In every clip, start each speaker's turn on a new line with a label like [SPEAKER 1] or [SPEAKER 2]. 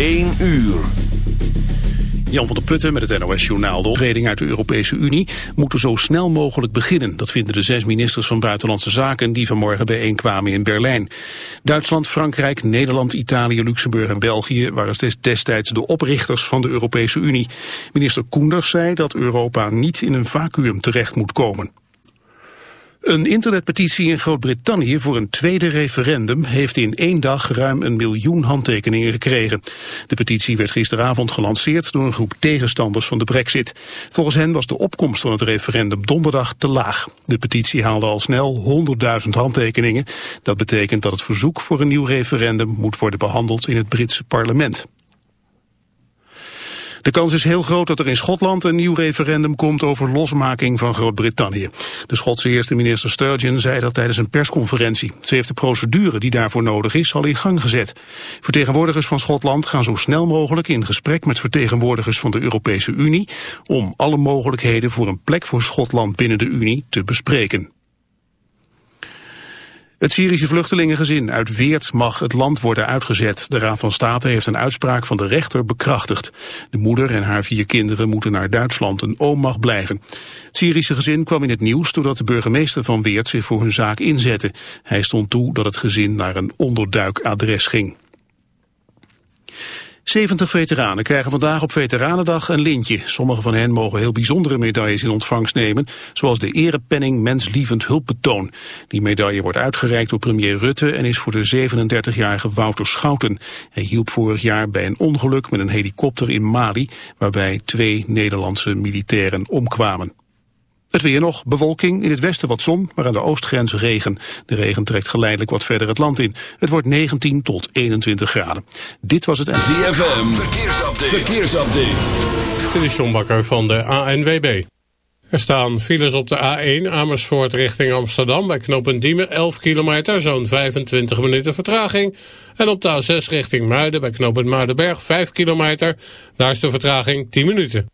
[SPEAKER 1] 1 uur. Jan van der Putten met het NOS-journaal. De opreding uit de Europese Unie moeten zo snel mogelijk beginnen. Dat vinden de zes ministers van Buitenlandse Zaken die vanmorgen bijeenkwamen in Berlijn. Duitsland, Frankrijk, Nederland, Italië, Luxemburg en België waren destijds de oprichters van de Europese Unie. Minister Koenders zei dat Europa niet in een vacuüm terecht moet komen. Een internetpetitie in Groot-Brittannië voor een tweede referendum heeft in één dag ruim een miljoen handtekeningen gekregen. De petitie werd gisteravond gelanceerd door een groep tegenstanders van de brexit. Volgens hen was de opkomst van het referendum donderdag te laag. De petitie haalde al snel 100.000 handtekeningen. Dat betekent dat het verzoek voor een nieuw referendum moet worden behandeld in het Britse parlement. De kans is heel groot dat er in Schotland een nieuw referendum komt over losmaking van Groot-Brittannië. De Schotse eerste minister Sturgeon zei dat tijdens een persconferentie. Ze heeft de procedure die daarvoor nodig is al in gang gezet. Vertegenwoordigers van Schotland gaan zo snel mogelijk in gesprek met vertegenwoordigers van de Europese Unie om alle mogelijkheden voor een plek voor Schotland binnen de Unie te bespreken. Het Syrische vluchtelingengezin uit Weert mag het land worden uitgezet. De Raad van State heeft een uitspraak van de rechter bekrachtigd. De moeder en haar vier kinderen moeten naar Duitsland. Een oom mag blijven. Het Syrische gezin kwam in het nieuws doordat de burgemeester van Weert zich voor hun zaak inzette. Hij stond toe dat het gezin naar een onderduikadres ging. 70 veteranen krijgen vandaag op Veteranendag een lintje. Sommige van hen mogen heel bijzondere medailles in ontvangst nemen, zoals de erepenning Menslievend Hulpbetoon. Die medaille wordt uitgereikt door premier Rutte en is voor de 37-jarige Wouter Schouten. Hij hielp vorig jaar bij een ongeluk met een helikopter in Mali, waarbij twee Nederlandse militairen omkwamen. Het weer nog, bewolking, in het westen wat zon, maar aan de oostgrens regen. De regen trekt geleidelijk wat verder het land in. Het wordt 19 tot 21 graden. Dit was het...
[SPEAKER 2] ZFM, verkeersupdate. verkeersupdate.
[SPEAKER 3] Dit is John Bakker van de ANWB. Er staan files op de A1 Amersfoort richting Amsterdam... bij knooppunt Diemen 11 kilometer, zo'n 25 minuten vertraging. En op de A6 richting Muiden bij knooppunt Muidenberg 5 kilometer. Daar is de vertraging 10 minuten.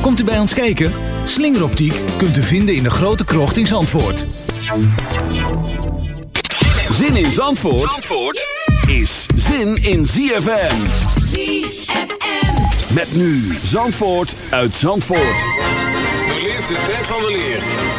[SPEAKER 4] Komt u bij ons kijken? Slingeroptiek kunt u vinden in de grote krocht in Zandvoort.
[SPEAKER 1] Zin in Zandvoort, Zandvoort is zin in ZFM.
[SPEAKER 5] ZFM.
[SPEAKER 1] Met nu Zandvoort uit Zandvoort.
[SPEAKER 6] Beleef de tijd van weleer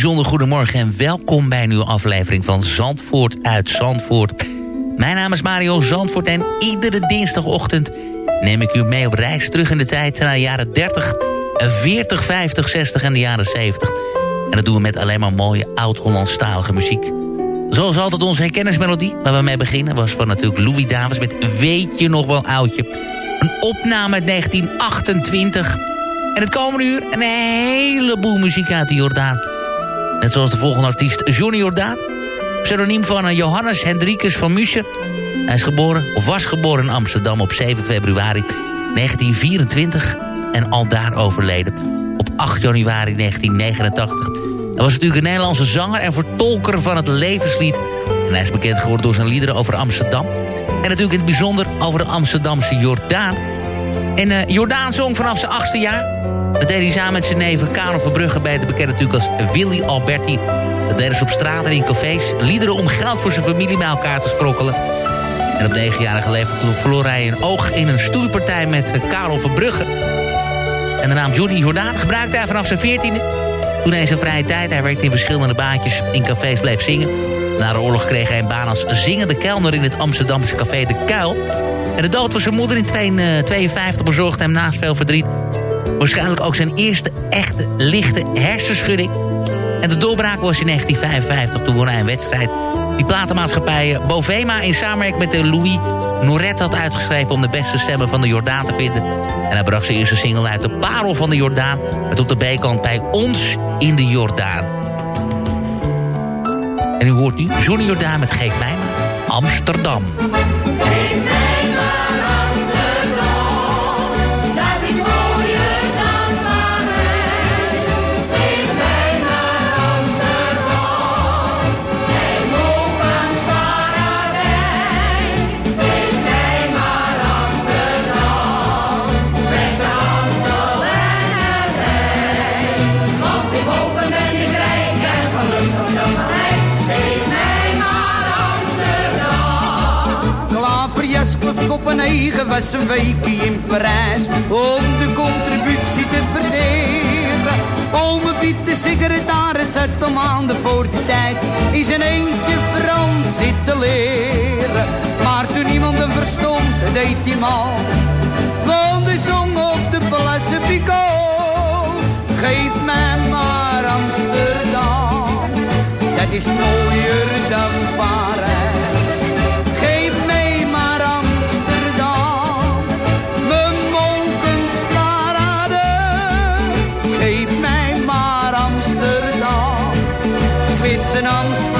[SPEAKER 7] Bijzonder goedemorgen en welkom bij een nieuwe aflevering van Zandvoort uit Zandvoort. Mijn naam is Mario Zandvoort en iedere dinsdagochtend neem ik u mee op reis terug in de tijd naar de jaren 30, 40, 50, 60 en de jaren 70. En dat doen we met alleen maar mooie oud-Hollandstalige muziek. Zoals altijd onze herkennismelodie, waar we mee beginnen... was van natuurlijk Louis Davis met Weet je nog wel oudje. Een opname uit 1928. En het komende uur een heleboel muziek uit de Jordaan. Net zoals de volgende artiest Johnny Jordaan. Pseudoniem van eh, Johannes Hendrikus van Muscher. Hij is geboren, of was geboren in Amsterdam op 7 februari 1924. En al daar overleden op 8 januari 1989. Hij was natuurlijk een Nederlandse zanger en vertolker van het levenslied. En hij is bekend geworden door zijn liederen over Amsterdam. En natuurlijk in het bijzonder over de Amsterdamse Jordaan. En uh, Jordaan zong vanaf zijn achtste jaar. Dat deed hij samen met zijn neven Karel Verbrugge, beter bekend natuurlijk als Willy Alberti. Dat deden ze op straat en in cafés. Liederen om geld voor zijn familie bij elkaar te sprokkelen. En op negenjarige leeftijd verloor hij een oog in een stoeipartij met eh, Karel Verbrugge. En de naam Johnny Jordaan gebruikte hij vanaf zijn veertiende. Toen hij zijn vrije tijd, hij werkte in verschillende baantjes in cafés, bleef zingen. Na de oorlog kreeg hij een baan als zingende kelner in het Amsterdamse café De Kuil. En de dood van zijn moeder in 1952 bezorgde hem naast veel verdriet... Waarschijnlijk ook zijn eerste echte lichte hersenschudding. En de doorbraak was in 1955, toen won hij een wedstrijd... die platenmaatschappijen eh, Bovema in samenwerking met de Louis Noret had uitgeschreven... om de beste stemmen van de Jordaan te vinden. En hij bracht zijn eerste single uit, De Parel van de Jordaan... met op de bijkant bij Ons in de Jordaan. En u hoort nu Johnny Jordaan met Geef mij Amsterdam.
[SPEAKER 8] Gewassen was een weekje in Parijs om de contributie te verderen. Om Piet de secretaris zet om maanden voor die tijd is een eentje Frans zitten leren. Maar toen niemand hem verstond, deed hij mal. Want hij zong op de Place Pico. Geef mij maar Amsterdam, dat is mooier dan Parijs And I'm.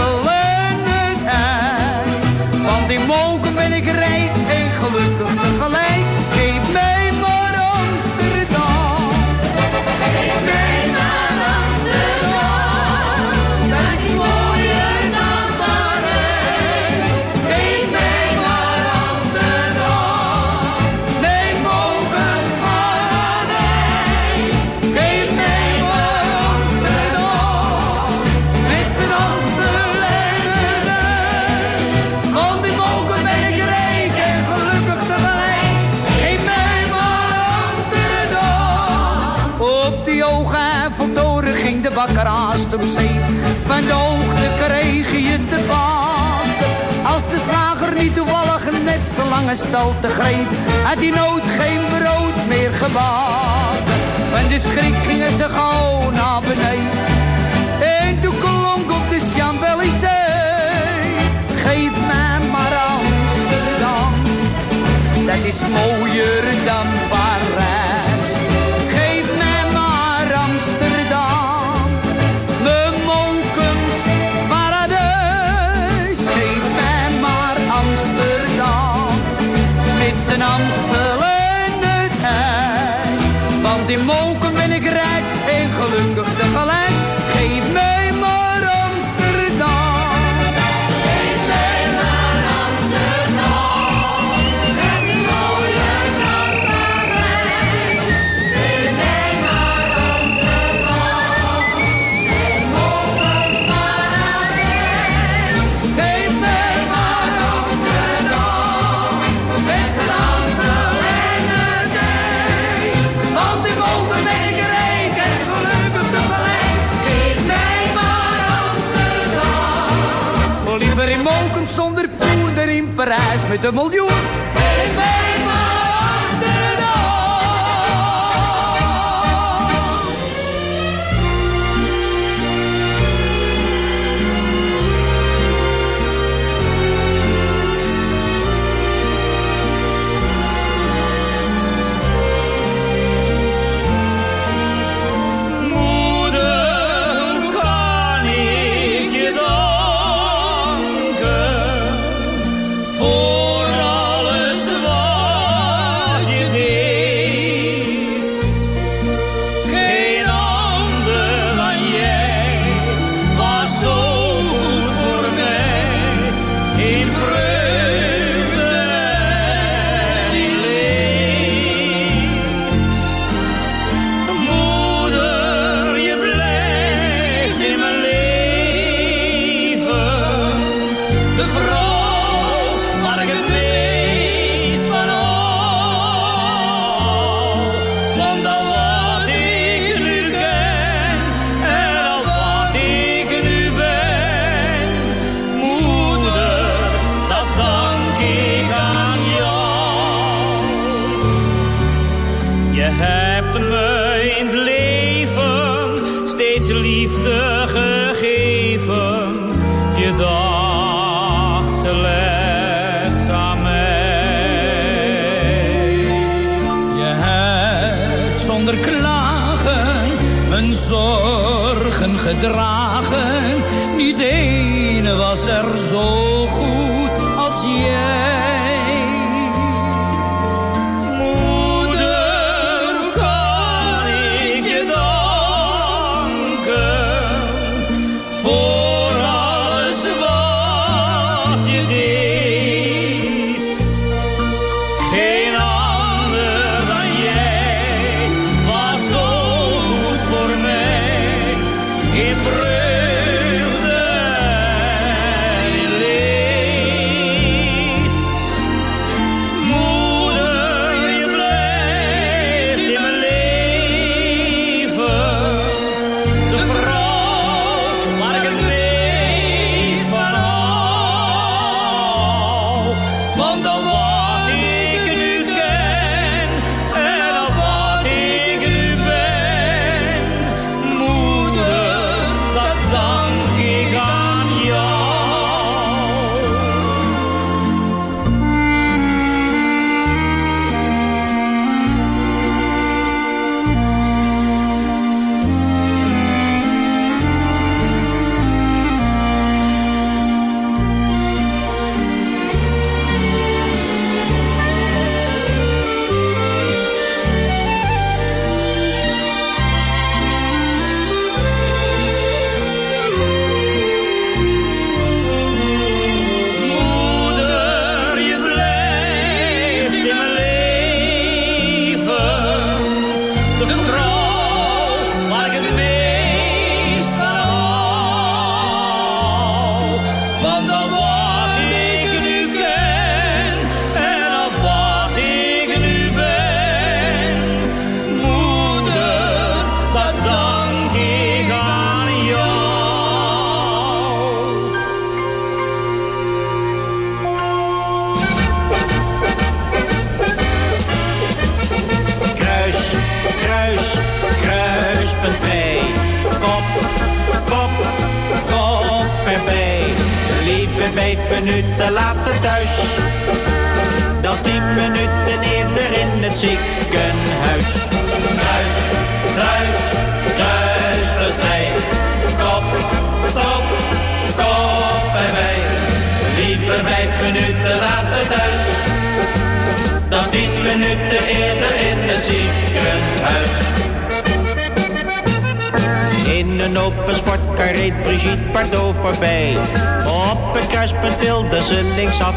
[SPEAKER 8] Van de hoogte kreeg je te baten. Als de slager niet toevallig net zo lange stal te greep, had hij nooit geen brood meer gebakken. Van de schrik gingen ze gauw naar beneden. En toen klonk op de Champs-Élysées. Geef mij maar Amsterdam, dat is mooier dan Parijs. die moken
[SPEAKER 9] Parijs
[SPEAKER 8] met een miljoen.
[SPEAKER 10] Ziekenhuis. Kruis, kruis, kruispunt vrij. Kop, kop, kop erbij. Lieve vijf minuten later thuis dan tien minuten eerder in het ziekenhuis. In een open sportkar reed Brigitte Bardot voorbij. Op een kruispunt wilde ze linksaf.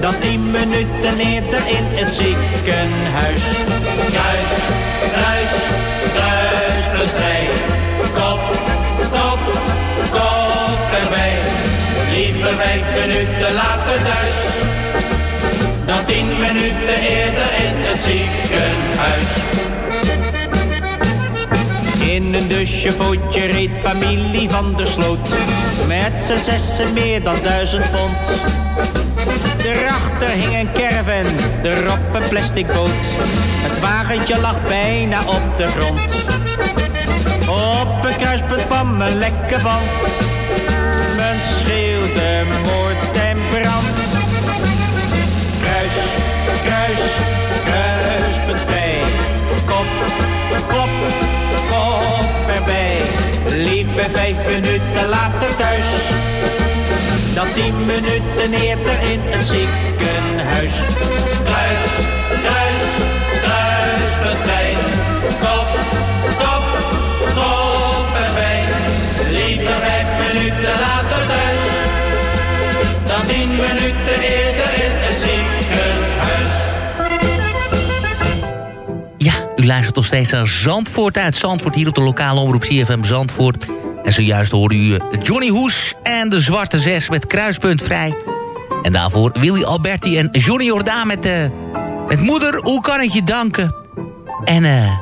[SPEAKER 10] Dan tien minuten eerder in het ziekenhuis. Kruis, kruis, kruispunt vrij. Kop, kop, kop erbij. Lieve vijf minuten later thuis dan tien minuten eerder in het ziekenhuis. In een dusjevootje reed familie van der Sloot. Met z'n zessen meer dan duizend pond. Daarachter hing een caravan, erop een plastic boot. Het wagentje lag bijna op de grond. Op een kruispunt kwam een lekke band. Men schreeuwde moord en brand. Kruis, kruis, kruispunt vrij. Kop, kop, kop erbij. Lieve vijf minuten later thuis. Dan tien minuten eerder in het ziekenhuis. Kruis, kruis, kruispunt vrij. Kop, kop, kop erbij. Lieve vijf minuten later thuis. Dan tien minuten eerder in het ziekenhuis.
[SPEAKER 7] Ja, u luistert nog steeds naar Zandvoort uit Zandvoort... hier op de lokale omroep CFM Zandvoort. En zojuist hoorde u eh, Johnny Hoes en de Zwarte Zes met Kruispunt Vrij. En daarvoor Willy Alberti en Johnny Jordaan met, uh, met Moeder, hoe kan ik je danken? En uh,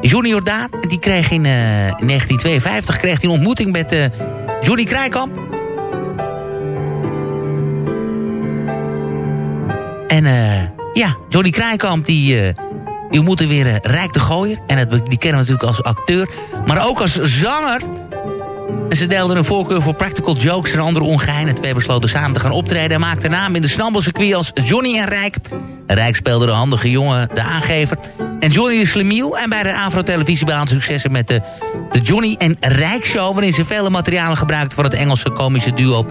[SPEAKER 7] Johnny Jordaan, die kreeg in, 1952 kreeg hij een ontmoeting met Johnny Krijkamp. En ja, Johnny Krijkamp die eh die ontmoette weer eh, Rijk de Gooier. En het, die kennen we natuurlijk als acteur, maar ook als zanger. En ze deelden een voorkeur voor practical jokes en andere ongeheinen. Twee besloten samen te gaan optreden en maakten naam in de snabbelcircuit als Johnny en Rijk. Rijk speelde de handige jongen, de aangever. En Johnny de Slemiel. En bij de Afro-televisie behaalde successen met de, de Johnny en Rijk Show... waarin ze vele materialen gebruikten voor het Engelse komische duo...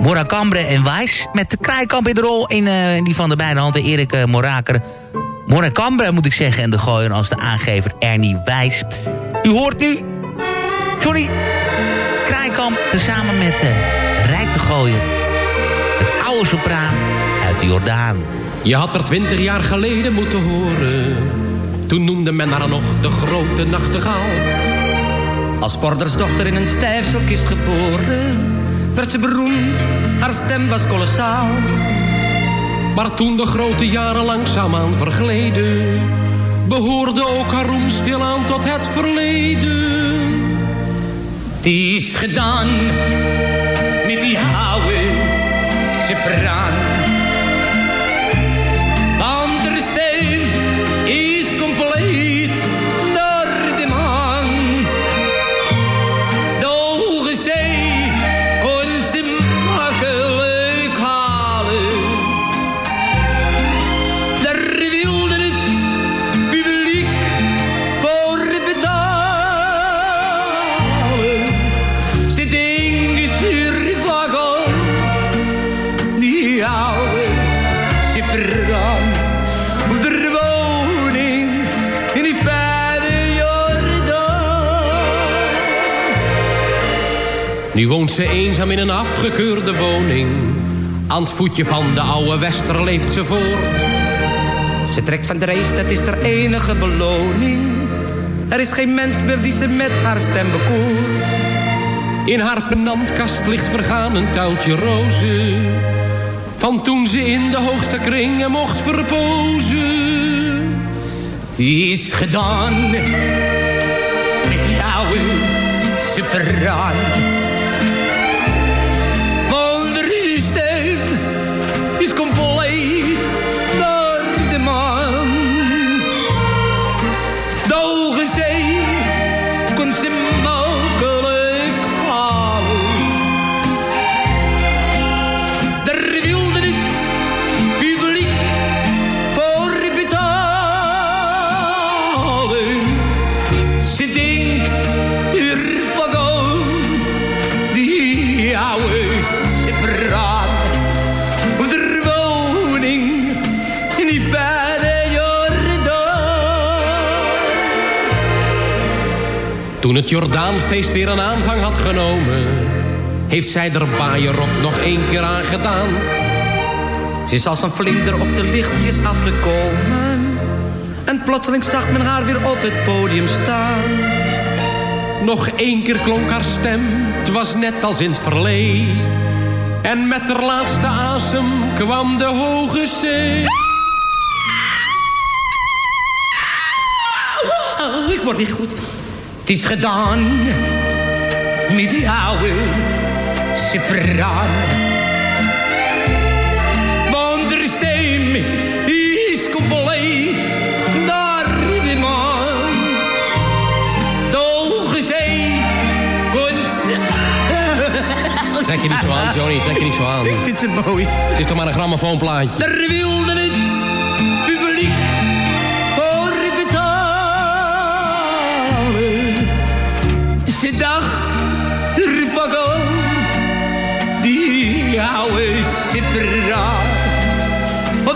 [SPEAKER 7] Morakambre en Wijs. Met de Kraaikamp in de rol in, eh, die van de beide handen Erik uh, Moraker. Morakambre moet ik zeggen. En de gooien als de aangever Ernie Wijs. U hoort nu Johnny Kraaikamp tezamen met uh, Rijk de Gooien. Het oude sopraan uit de Jordaan.
[SPEAKER 11] Je had er twintig jaar geleden moeten horen. Toen noemde men haar nog de grote nachtegaal.
[SPEAKER 8] Als portersdochter in een stijfselkist geboren... werd ze beroemd, haar stem was kolossaal.
[SPEAKER 11] Maar toen de grote jaren langzaamaan vergleden... behoorde ook haar roem stilaan tot het verleden.
[SPEAKER 8] Die is gedaan met die oude sopraan. Want
[SPEAKER 11] Nu woont ze eenzaam in een afgekeurde woning. Aan het voetje van de oude Wester leeft ze voort.
[SPEAKER 8] Ze trekt van de race, dat is haar enige beloning. Er is geen mens meer die ze met haar stem bekoort.
[SPEAKER 11] In haar penantkast ligt vergaan een tuiltje rozen. Van toen ze in de hoogste kringen mocht verpozen.
[SPEAKER 8] Die is gedaan met die oude
[SPEAKER 11] Jordaanfeest weer een aanvang had genomen... heeft zij er baaierrok nog één keer aan gedaan.
[SPEAKER 8] Ze is als een vlinder op de lichtjes afgekomen. En plotseling zag men haar weer op het podium staan.
[SPEAKER 11] Nog één keer klonk haar stem, het was net als in het verleden. En met haar laatste asem kwam de hoge zee.
[SPEAKER 8] Oh, ik word niet goed. Het is gedaan met oude sopraan. Want de stem is compleet naar de man. Zee komt...
[SPEAKER 11] Trek je niet zo aan, Johnny, trek je niet zo aan.
[SPEAKER 8] Ik vind ze mooi.
[SPEAKER 11] Het is toch maar een grammofoonplaatje.
[SPEAKER 8] Daar wilde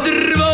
[SPEAKER 8] Op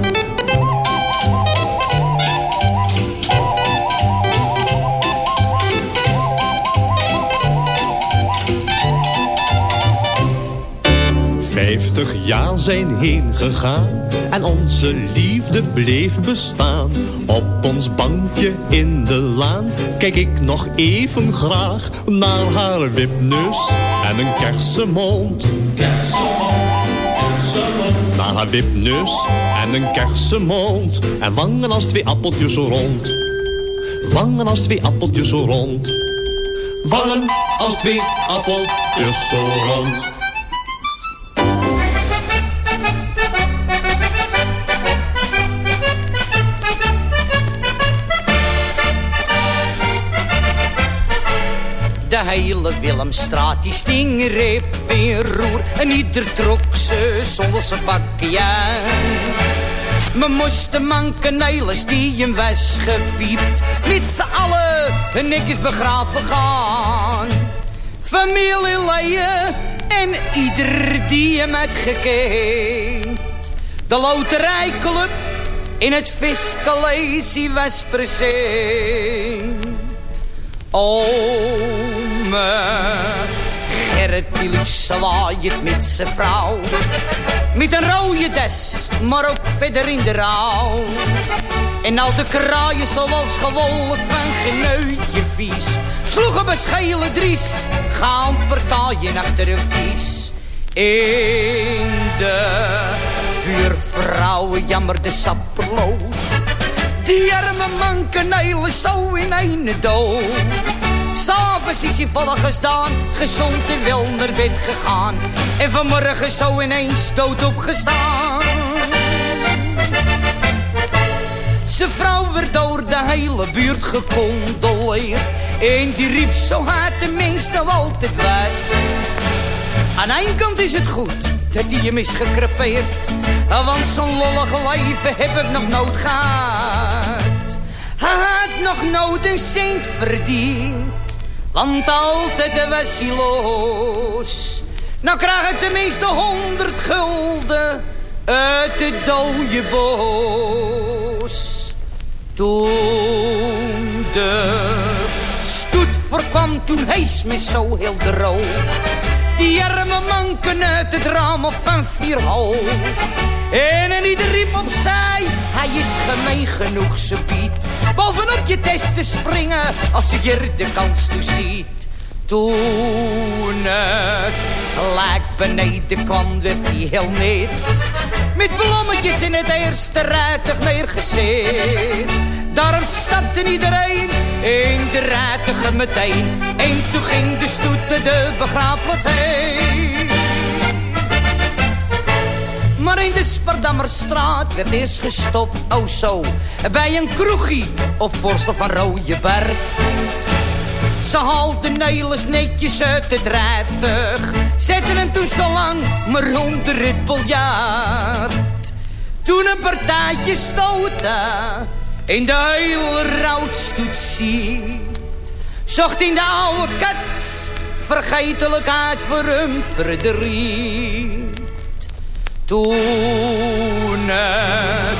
[SPEAKER 12] Vijftig jaar zijn heen gegaan en onze liefde bleef bestaan. Op ons bankje in de laan kijk ik nog even graag naar haar wipneus en een kersenmond. Kersenmond, kersenmond. Naar haar wipneus en een kersenmond en wangen als twee appeltjes zo rond. Wangen als twee appeltjes zo rond. Wangen als twee appeltjes zo rond.
[SPEAKER 8] De hele Willemstraat die sting reep in roer. En ieder trok ze zonder zijn pakje. We moesten manken eiles die hem was gepiept. Met z'n allen netjes begraven gaan. Familieleden en ieder die hem had gekend. De loterijclub in het Fiscalesie was present. Ome Gerrit die lief zwaait met zijn vrouw. Met een rode des, maar ook verder in de rouw. En al de kraaien zoals gewoonlijk van geneutje vies. Sloegen beschelen dries, gaan partijen achter een kies. In de buurvrouwen jammerde sapperlood. Die arme man kanelen zo in een dood. S'avonds is hij volle gestaan, gezond en wel naar bed gegaan. En vanmorgen zo ineens dood opgestaan. Zijn vrouw werd door de hele buurt gecondoleerd. En die riep zo hard de meeste altijd wijd. Aan één kant is het goed dat hij hem is gekrepeerd. Want zo'n lollige leven heb ik nog nooit gehad. Hij had nog nooit een cent verdiend. Want altijd was hij. Nou krijg ik tenminste honderd gulden uit het dode bos. Toen de stoet voorkwam, toen hees me zo heel droog. Die arme manken uit het raam van vier hoog. En een ieder riep opzij, hij is gemeen genoeg, ze biedt. Bovenop je test te springen, als je er de kans toe ziet. Toen het lijk beneden kwam, werd hij heel net. Met blommetjes in het eerste rijtuig neergezet. Daarom stapte iedereen in de rijtuigen meteen. En toen ging de stoet naar de begraafplaats heen. Maar in de Spardammerstraat werd eerst gestopt, oh zo, bij een kroegie op voorstel van Rooieberg. Ze haalden Nelis netjes uit het rijtuig, zetten hem toen zo lang maar onder het biljart. Toen een partijtje stoten in de hele routstoet ziet, zocht in de oude kat vergetelijkheid voor hem verdriet. Toen het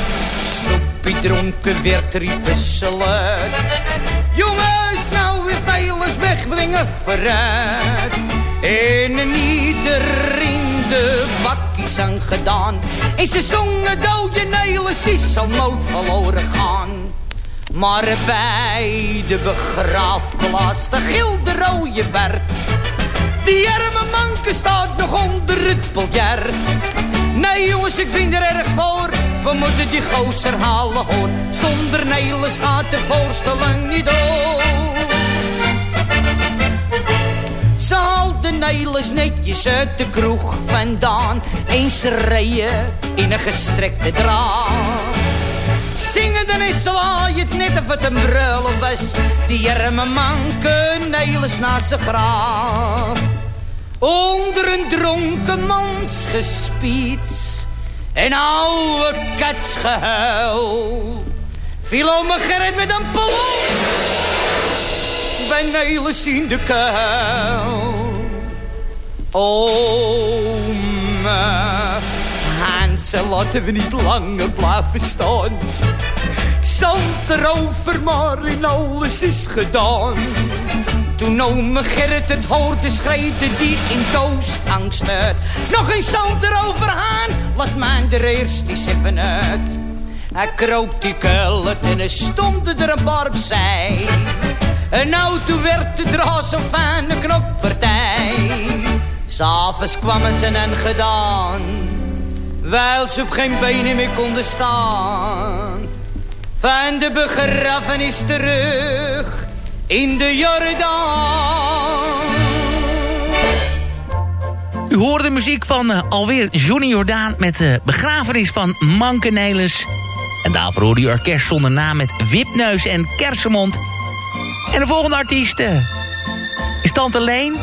[SPEAKER 8] soepie dronken werd, riepen. Jongens, nou is Nelis wegbrengen vooruit. En iedereen de bakkies aan gedaan. En ze zongen dode Nelis, die zal nooit verloren gaan. Maar bij de begraafplaats, de gilde rode Bert. Die arme manke staat nog onder het biljart. Nee jongens, ik ben er erg voor. We moeten die gozer halen hoor. Zonder Nelis gaat de voorstelling niet door. Ze haalden Nelis netjes uit de kroeg vandaan. Eens reden in een gestrekte draad. Zingen dan is het net of het een brullen was. Die arme manke Nelis naast zijn graaf. Onder een dronken mans gespiets en oude katsgehuil. Viel om Gerrit met een ballon bij Nelis in de kuil. Ome, Hansel, laten we niet langer blijven staan. Zand erover, maar in alles is gedaan. Toen ome Gerrit het hoorde, schreeuwde die in doosangst uit. Nog eens zand erover aan, laat mij er eerst eens even uit. Hij kroop die kullet en er stonden er een paar opzij. En auto werd de draad zo fijne knoppartij. S'avonds kwamen ze en gedaan, wijl ze op geen benen meer konden staan. Van de begrafenis terug in de Jordaan.
[SPEAKER 7] U hoorde de muziek van eh, alweer Johnny Jordaan met de begrafenis van Manke Nelis. En daarvoor hoorde u orkest zonder naam met Wipneus en Kersenmond. En de volgende artiest eh, is Tante Leen.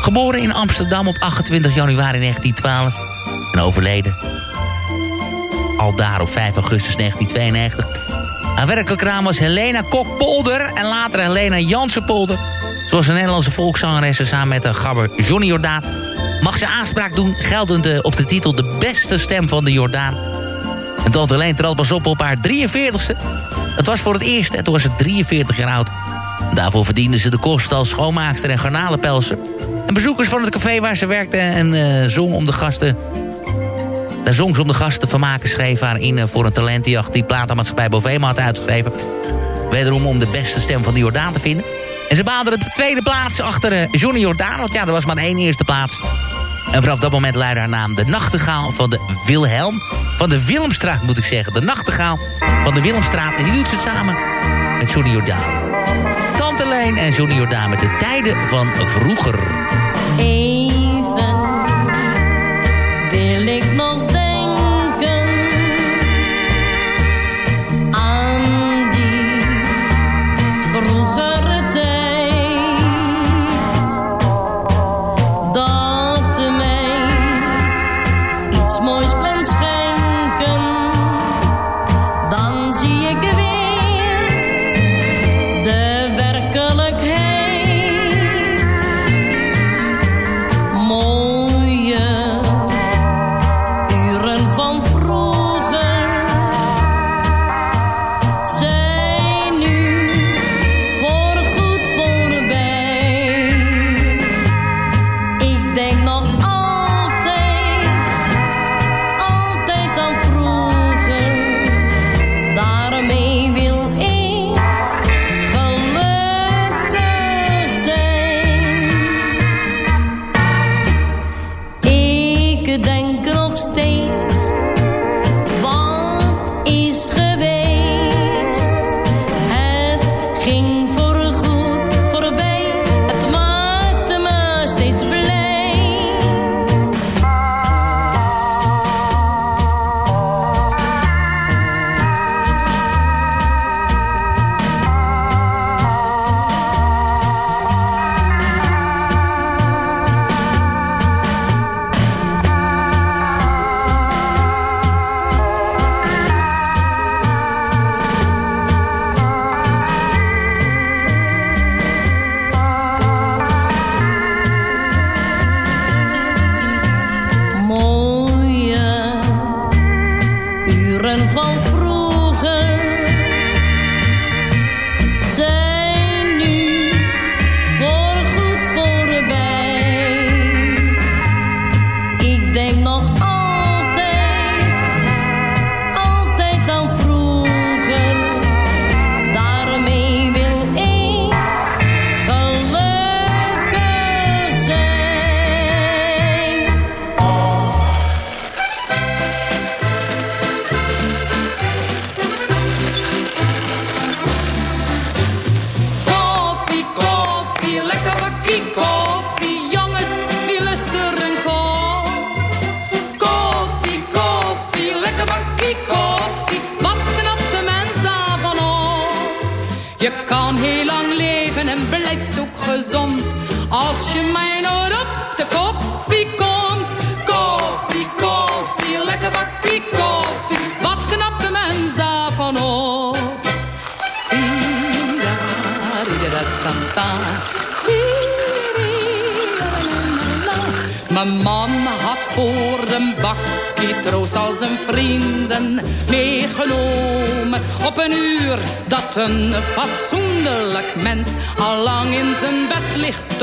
[SPEAKER 7] Geboren in Amsterdam op 28 januari 1912. En overleden al daar op 5 augustus 1992. Haar werkelijke naam was Helena Kokpolder en later Helena Jansenpolder. Zoals een Nederlandse volkszangeres samen met een gabber Johnny Jordaan... mag ze aanspraak doen geldend eh, op de titel De Beste Stem van de Jordaan. En Tante Leen trad pas op op haar 43ste. Het was voor het eerst en toen was ze 43 jaar oud. Daarvoor verdiende ze de kosten als schoonmaakster en garnalenpelser. En bezoekers van het café waar ze werkte en uh, zong om de gasten... Daar zong ze om de gasten te vermaken, schreef haar in uh, voor een talentenjacht... die platenmaatschappij Bovema had uitgeschreven. Wederom om de beste stem van de Jordaan te vinden. En ze behaalde de tweede plaats achter uh, Johnny Jordaan... want ja, er was maar één eerste plaats. En vanaf dat moment leidde haar naam de nachtegaal van de Wilhelm... van de Willemstraat moet ik zeggen. De nachtegaal van de Willemstraat. En die doet ze samen met Johnny Jordaan. Tante Leen en Johnny Jordaan met de tijden van vroeger.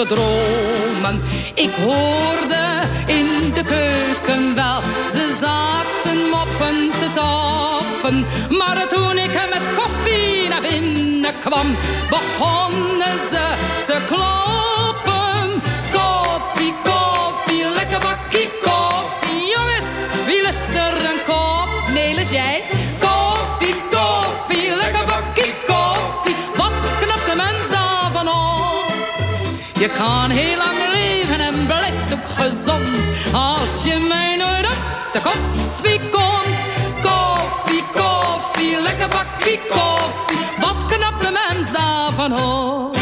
[SPEAKER 13] Dromen. Ik hoorde in de keuken wel, ze zaten moppen te tappen. Maar toen ik met koffie naar binnen kwam, begonnen ze te kloppen. Je kan heel lang leven en blijft ook gezond. Als je mij nooit op de koffie komt. Koffie, koffie, lekker bakkie koffie. Wat knapt de mens daarvan op?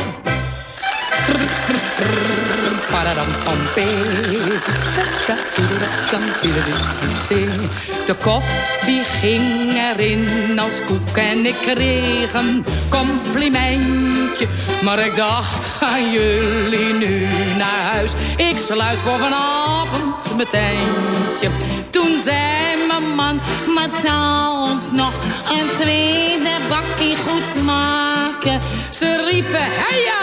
[SPEAKER 13] De koffie ging erin als koek en ik kreeg een complimentje. Maar ik dacht, gaan jullie nu naar huis? Ik sluit voor vanavond mijn tentje. Toen zei mijn man, maar zou ons nog een tweede bakkie goed smaken? Ze riepen, hey ja, en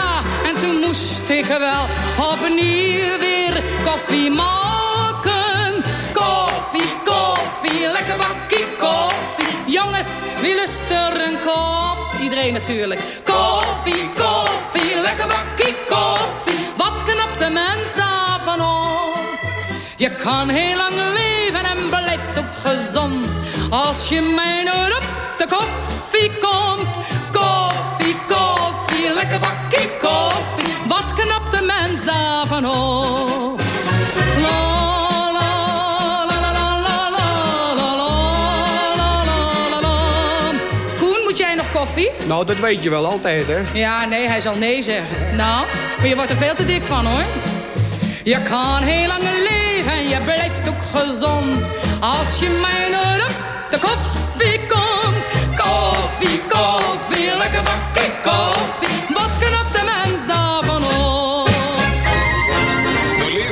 [SPEAKER 13] toen moest ik wel opnieuw weer koffie maken. Koffie, koffie, lekker bakkie koffie. Jongens, wie lust er een kop? Iedereen natuurlijk. Koffie, koffie, lekker bakkie koffie. Wat knapt de mens daarvan op? Je kan heel lang leven en blijft ook gezond. Als je mij nooit op de koffie komt. Koffie, koffie, lekker bakkie Koen, moet jij nog Koffie?
[SPEAKER 14] Nou, dat weet je wel altijd, hè?
[SPEAKER 13] Ja, nee, hij zal nee zeggen. Nou, maar je wordt er veel te dik van, hoor. Je kan heel lang leven en je blijft ook gezond. Als je mij nodig de koffie komt. Koffie, koffie, lekker bakken koffie.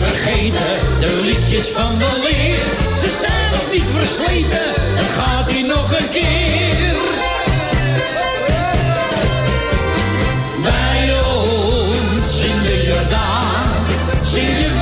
[SPEAKER 15] vergeten, de liedjes van de leer. Ze zijn nog niet versleten, het gaat hier nog een keer. Bij ons in de Jordaan zing je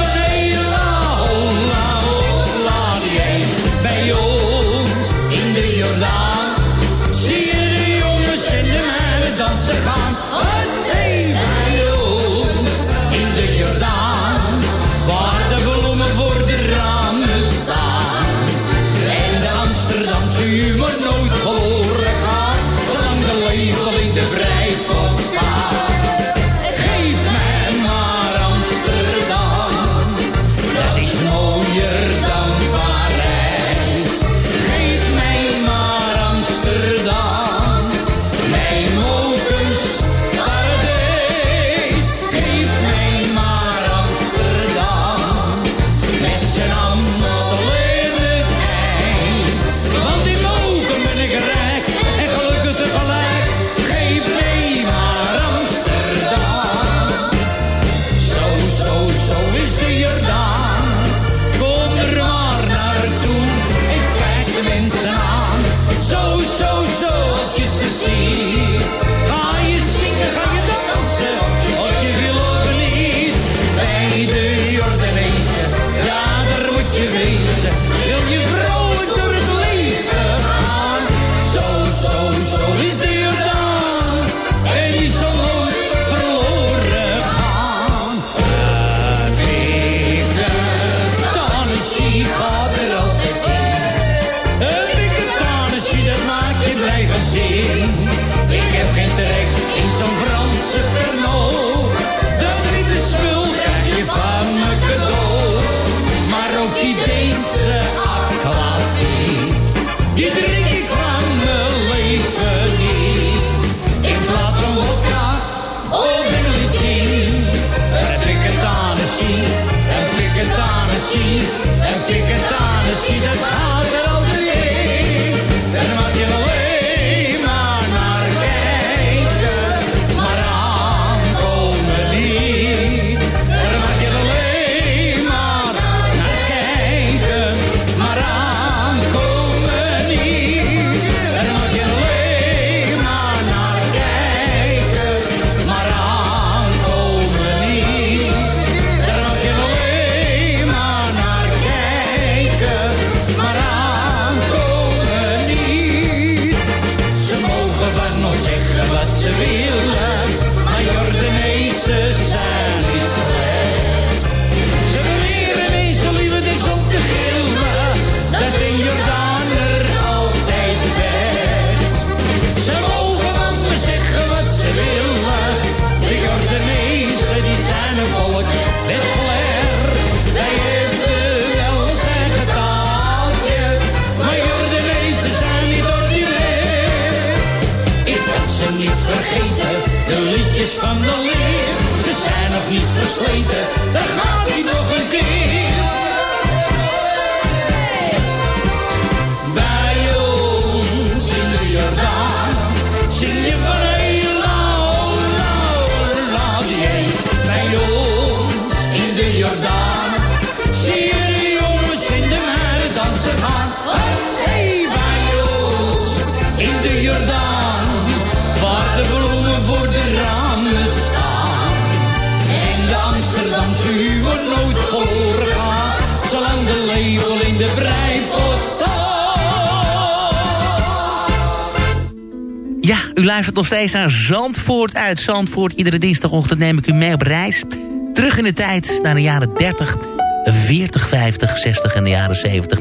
[SPEAKER 7] steeds naar Zandvoort uit Zandvoort. Iedere dinsdagochtend neem ik u mee op reis. Terug in de tijd naar de jaren 30, 40, 50, 60 en de jaren 70.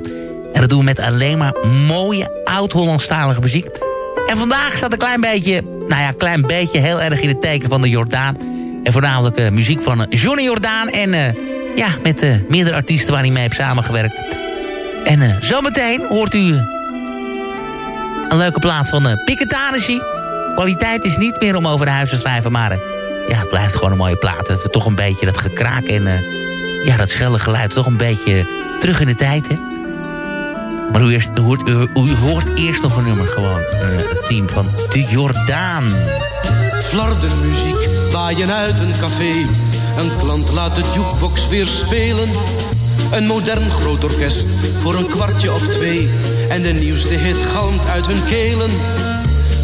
[SPEAKER 7] En dat doen we met alleen maar mooie oud-Hollandstalige muziek. En vandaag staat een klein beetje, nou ja, klein beetje heel erg in het teken van de Jordaan. En voornamelijk eh, muziek van eh, Johnny Jordaan. En eh, ja, met meerdere artiesten waar hij mee heeft samengewerkt. En eh, zometeen hoort u een leuke plaat van uh. Kwaliteit is niet meer om over huis te schrijven, maar uh, ja, het blijft gewoon een mooie plaat. Het, toch een beetje dat gekraak en uh, ja, dat schelle geluid. Toch een beetje terug in de tijd, hè. Maar u, eerst, hoort, u, u hoort eerst nog een nummer gewoon. Uh, het team van De Jordaan.
[SPEAKER 16] Flardenmuziek waaien uit een café. Een klant laat de jukebox weer spelen. Een modern groot orkest voor een kwartje of twee. En de nieuwste hit galmt uit hun kelen.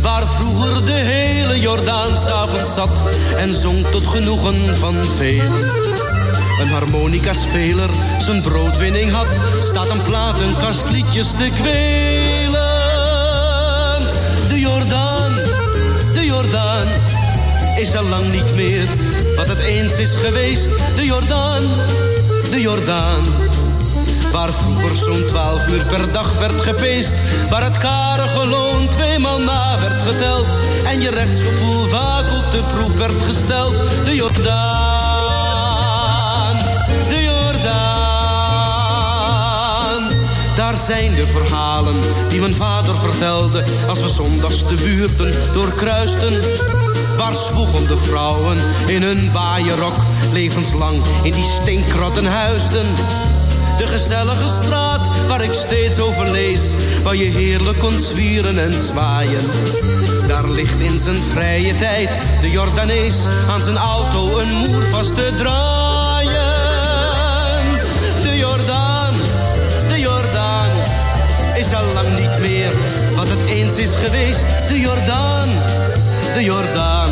[SPEAKER 16] Waar vroeger de hele Jordaan s'avonds zat. En zong tot genoegen van velen. Een harmonica-speler zijn broodwinning had. Staat een platenkast liedjes te kwelen. De Jordaan, de Jordaan is al lang niet meer wat het eens is geweest. De Jordaan, de Jordaan. Waar vroeger zo'n twaalf uur per dag werd gepeest. Waar het karige loon tweemaal na werd geteld. En je rechtsgevoel vaak op de proef werd gesteld. De Jordaan, de Jordaan. Daar zijn de verhalen die mijn vader vertelde. Als we zondags de buurten doorkruisten. Waar zwoegende vrouwen in hun waaierok levenslang in die stinkrotten huisden. De gezellige straat waar ik steeds over lees, waar je heerlijk kon zwieren en zwaaien. Daar ligt in zijn vrije tijd de Jordanees aan zijn auto een moer vast te draaien. De Jordaan, de Jordaan, is al lang niet meer wat het eens is geweest. De Jordaan, de Jordaan.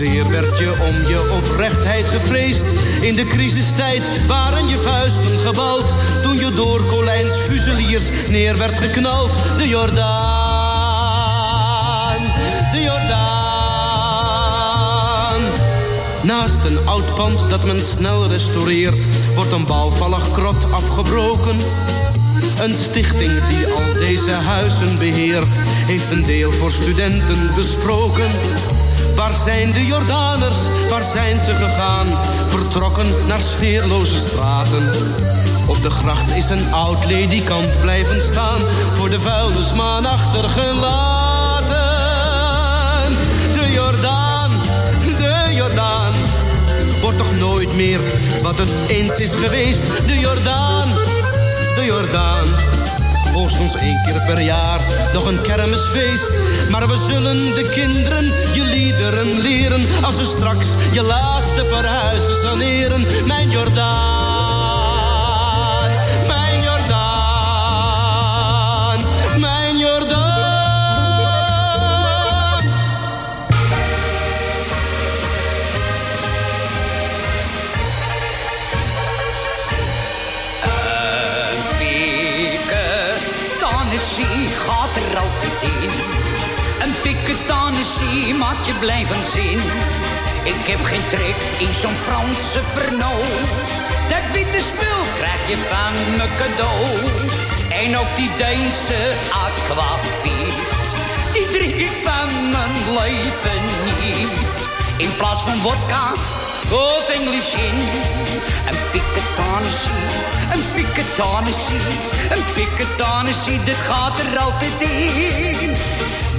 [SPEAKER 16] Hoezeer werd je om je oprechtheid gevreesd? In de crisistijd waren je vuisten gebald. Toen je door Colijns fuseliers neer werd geknald. De Jordaan, de Jordaan. Naast een oud pand dat men snel restaureert... wordt een bouwvallig krot afgebroken... Een stichting die al deze huizen beheert, heeft een deel voor studenten besproken. Waar zijn de Jordaners, waar zijn ze gegaan? Vertrokken naar sfeerloze straten. Op de gracht is een oud ledikant blijven staan, voor de vuilnisman achtergelaten. De Jordaan, de Jordaan, wordt toch nooit meer wat het eens is geweest. De Jordaan de Jordaan. Hoogstens één keer per jaar nog een kermisfeest. Maar we zullen de kinderen je liederen leren. Als ze straks je laatste verhuizen saneren. Mijn Jordaan,
[SPEAKER 8] in. Een piketanissie maakt je blijven zin. Ik heb geen trek in zo'n Franse perno. Dat witte spul krijg je van me cadeau. En ook die Deense aquavit. Die drink ik van mijn leven niet. In plaats van vodka of English in. Een piketanissie, een piketanissie, een piketanissie, dit gaat er altijd in.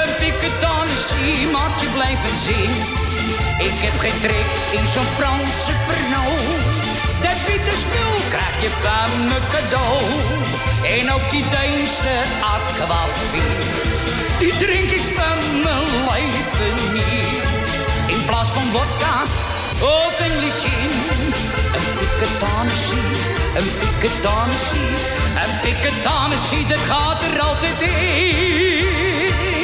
[SPEAKER 8] Een piketanessie maakt je blijven zin. Ik heb geen trek in zo'n Franse Pernod. Dat witte spul krijg je van me cadeau. En ook die Deense aquavit. Die drink ik van mijn leven niet. In plaats van vodka of English gin. Een piketanessie, een piketanessie. Een piketanessie, dat gaat er altijd in.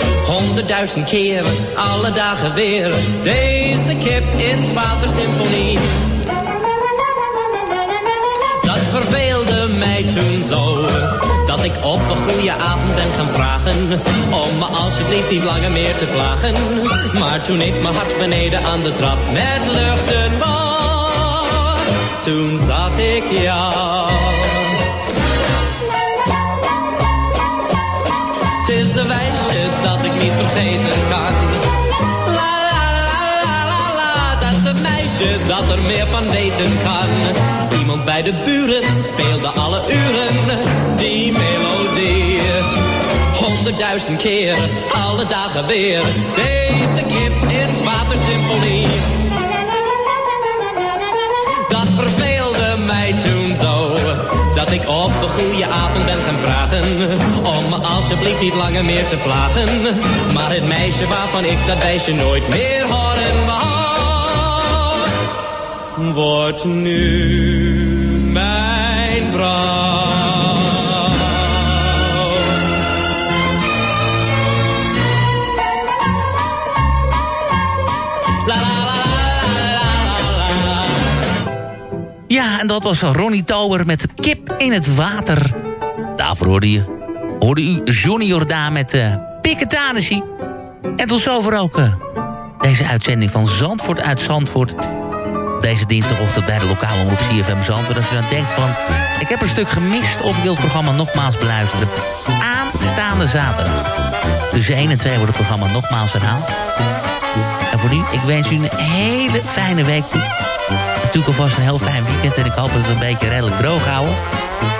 [SPEAKER 17] Honderdduizend keer, alle dagen weer. Deze kip in het watersymfonie. Dat verveelde mij toen zo. Dat ik op een goede avond ben gaan vragen. Om me alsjeblieft niet langer meer te plagen. Maar toen ik mijn hart beneden aan de trap met luchten was. Toen zag ik jou. Vergeten kan. La la la la la la, dat is een meisje dat er meer van weten kan. Iemand bij de buren speelde alle uren die melodie. Honderdduizend keer, alle dagen weer, deze kip in het watersymfonie. Dat ik op een goede avond ben gaan vragen. Om me alsjeblieft niet langer meer te plagen. Maar het meisje waarvan ik dat wijsje nooit meer horen wou, wordt nu mijn vrouw.
[SPEAKER 7] En dat was Ronnie Tober met Kip in het Water. Daarvoor hoorde, je, hoorde u Johnny Jordaan met uh, Piketanessie. En tot zover ook uh, deze uitzending van Zandvoort uit Zandvoort. Deze dinsdagochtend bij de lokale omroep CFM Zandvoort. Als u dan denkt van, ik heb een stuk gemist... of ik wil het programma nogmaals beluisteren. Aanstaande zaterdag. Tussen 1 en 2 wordt het programma nogmaals herhaald. En voor nu, ik wens u een hele fijne week toe natuurlijk alvast een heel fijn weekend. En ik hoop dat we een beetje redelijk droog houden.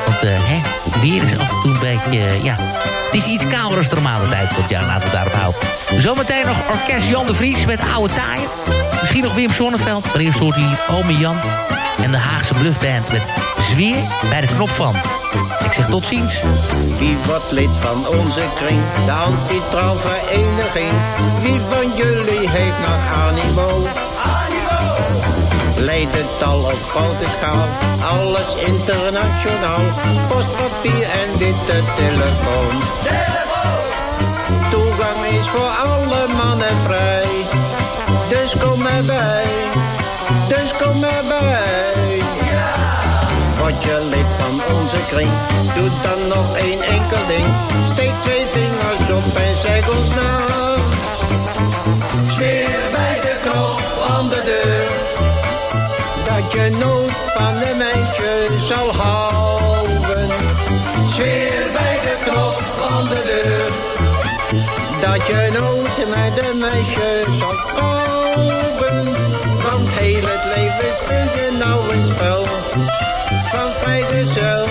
[SPEAKER 7] Want uh, hè, weer is af en toe een beetje, uh, ja... Het is iets kouder als de normale tijd van het jaar. Laten we daarop houden. Zometeen nog orkest Jan de Vries met oude taaien. Misschien nog Wim Sonneveld. Maar eerst hoort hier Ome Jan. En de Haagse Bluffband met Zweer bij de knop van. Ik zeg tot ziens.
[SPEAKER 10] Wie wordt lid van onze kring, de anti-trouwvereniging? Wie van jullie heeft nog animo? Leidt het al op grote schaal, alles internationaal. Postpapier en witte telefoon. Toegang is voor alle mannen vrij. Dus kom erbij, dus kom erbij. Word je lid van onze kring, doe dan nog één enkel ding. Steek twee vingers op en zeg ons na. Sfeer bij de knop aan de deur je nooit van de meisje zal houden. zeer bij de knop van de deur. Dat je nooit met een meisje zal kopen. Want heel het leven speelt je nou een spel. Van feiten zelf.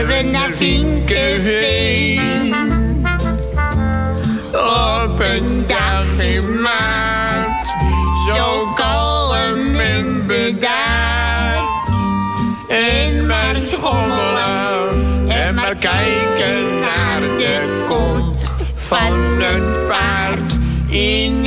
[SPEAKER 15] we naar Vinkenveen. Op een dag in maart, zo kalm en bedaard. En maar schommelen en maar kijken naar de kont van een paard in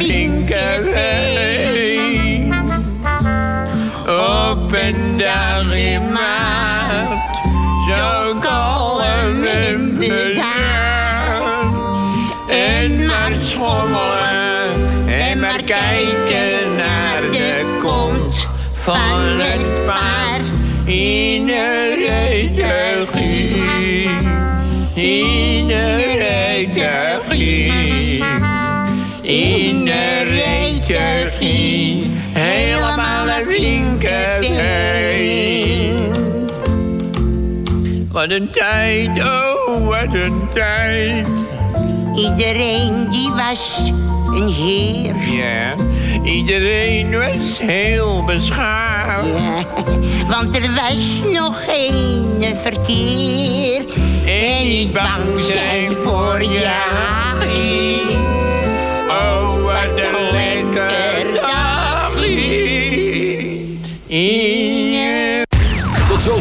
[SPEAKER 15] linkerveen. Op en daar in maart, zo kalm en bedaard.
[SPEAKER 18] En maar schommelen en maar kijken naar de kont van het Wat een tijd, oh wat een tijd. Iedereen die was een heer. Ja, iedereen was heel beschaafd. Ja, want er was nog geen verkeer. En niet bang zijn voor jagie. Oh, wat een lekker daglie.